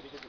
கிடைக்கிறது